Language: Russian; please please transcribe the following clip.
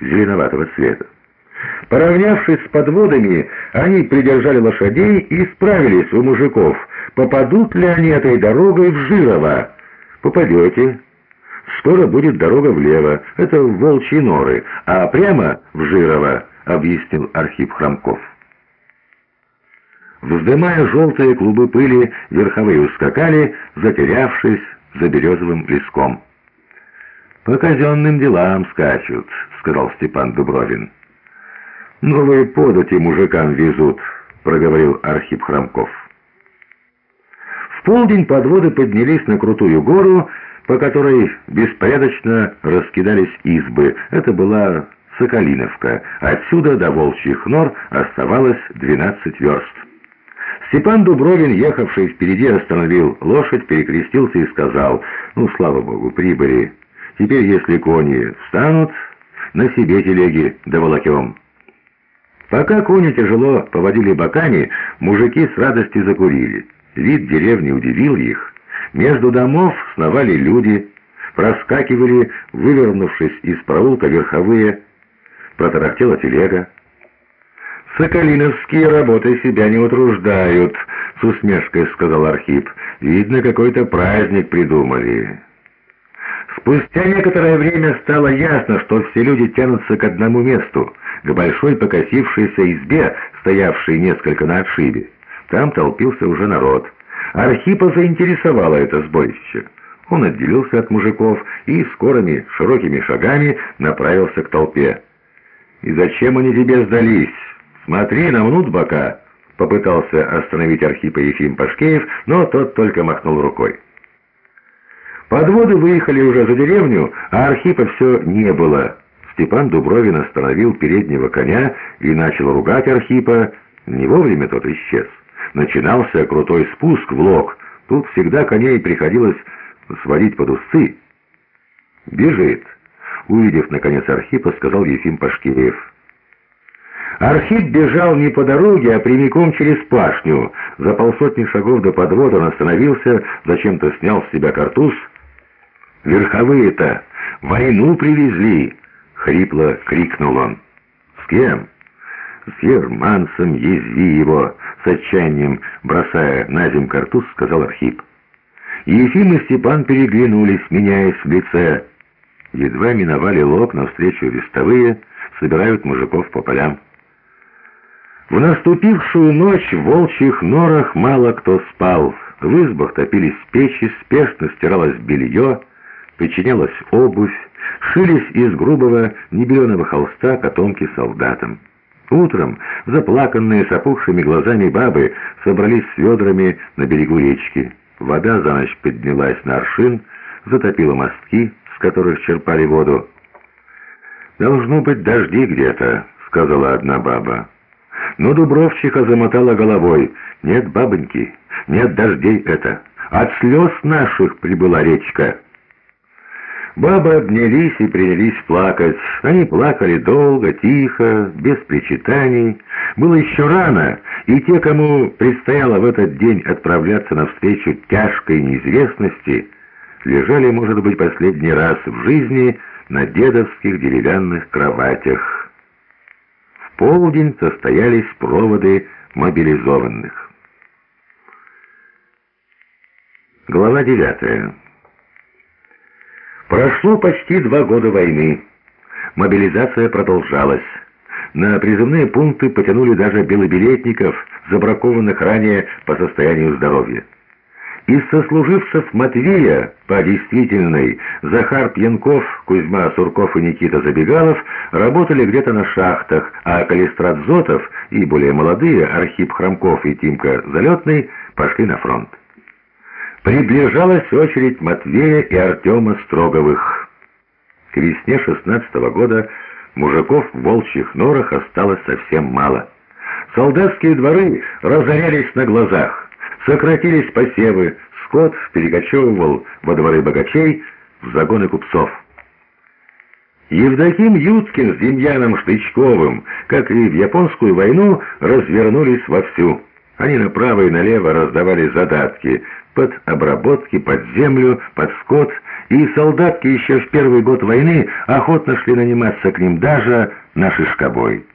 зеленоватого цвета. Поравнявшись с подводами, они придержали лошадей и справились у мужиков, попадут ли они этой дорогой в Жирово. «Попадете. Скоро будет дорога влево, это Волчьи норы, а прямо в Жирово», — объяснил Архип Хромков. Вздымая желтые клубы пыли, верховые ускакали, затерявшись за березовым леском. «По казенным делам скачут», — сказал Степан Дубровин. «Новые подати мужикам везут», — проговорил Архип Хромков. В полдень подводы поднялись на крутую гору, по которой беспорядочно раскидались избы. Это была Соколиновка. Отсюда до Волчьих нор оставалось 12 верст. Степан Дубровин, ехавший впереди, остановил лошадь, перекрестился и сказал, «Ну, слава богу, прибыли. Теперь, если кони встанут, на себе телеги доволокем». Пока кони тяжело поводили боками, мужики с радостью закурили. Вид деревни удивил их. Между домов сновали люди, проскакивали, вывернувшись из проулка верховые, протарахтела телега. «Соколиновские работы себя не утруждают», — с усмешкой сказал Архип. «Видно, какой-то праздник придумали». Спустя некоторое время стало ясно, что все люди тянутся к одному месту, к большой покосившейся избе, стоявшей несколько на отшибе. Там толпился уже народ. Архипа заинтересовало это сборище. Он отделился от мужиков и скорыми, широкими шагами направился к толпе. «И зачем они тебе сдались? Смотри, намнут бока!» Попытался остановить Архипа Ефим Пашкеев, но тот только махнул рукой. Подводы выехали уже за деревню, а Архипа все не было. Степан Дубровин остановил переднего коня и начал ругать Архипа. Не вовремя тот исчез начинался крутой спуск в лог. Тут всегда коней приходилось сводить под усы. «Бежит!» Увидев, наконец, Архипа, сказал Ефим Пашкиреев. Архип бежал не по дороге, а прямиком через пашню. За полсотни шагов до подвода он остановился, зачем-то снял с себя картуз. «Верховые-то войну привезли!» — хрипло крикнул он. «С кем?» «С Германцем, язви его!» С отчаянием, бросая на земь картуз, сказал Архип. Ефим и Степан переглянулись, меняясь в лице. Едва миновали лог, навстречу вестовые собирают мужиков по полям. В наступившую ночь в волчьих норах мало кто спал. В избах топились печи, спешно стиралось белье, причинялась обувь, шились из грубого небеленого холста котомки солдатам. Утром заплаканные с опухшими глазами бабы собрались с ведрами на берегу речки. Вода за ночь поднялась на аршин, затопила мостки, с которых черпали воду. «Должно быть дожди где-то», — сказала одна баба. Но Дубровчиха замотала головой. «Нет, бабоньки, нет дождей это. От слез наших прибыла речка». Бабы обнялись и принялись плакать. Они плакали долго, тихо, без причитаний. Было еще рано, и те, кому предстояло в этот день отправляться навстречу тяжкой неизвестности, лежали, может быть, последний раз в жизни на дедовских деревянных кроватях. В полдень состоялись проводы мобилизованных. Глава девятая. Прошло почти два года войны. Мобилизация продолжалась. На призывные пункты потянули даже белобилетников, забракованных ранее по состоянию здоровья. Из сослуживцев Матвея по действительной Захар Пьянков, Кузьма Сурков и Никита Забегалов работали где-то на шахтах, а Калистрат Зотов и более молодые Архип Хромков и Тимка Залетный пошли на фронт. Приближалась очередь Матвея и Артема Строговых. К весне шестнадцатого года мужиков в волчьих норах осталось совсем мало. Солдатские дворы разорялись на глазах, сократились посевы, скот перекочевывал во дворы богачей, в загоны купцов. Евдоким Юткин с Демьяном Штычковым, как и в японскую войну, развернулись вовсю. Они направо и налево раздавали задатки под обработки, под землю, под скот, и солдатки еще в первый год войны охотно шли наниматься к ним даже на шишкобой.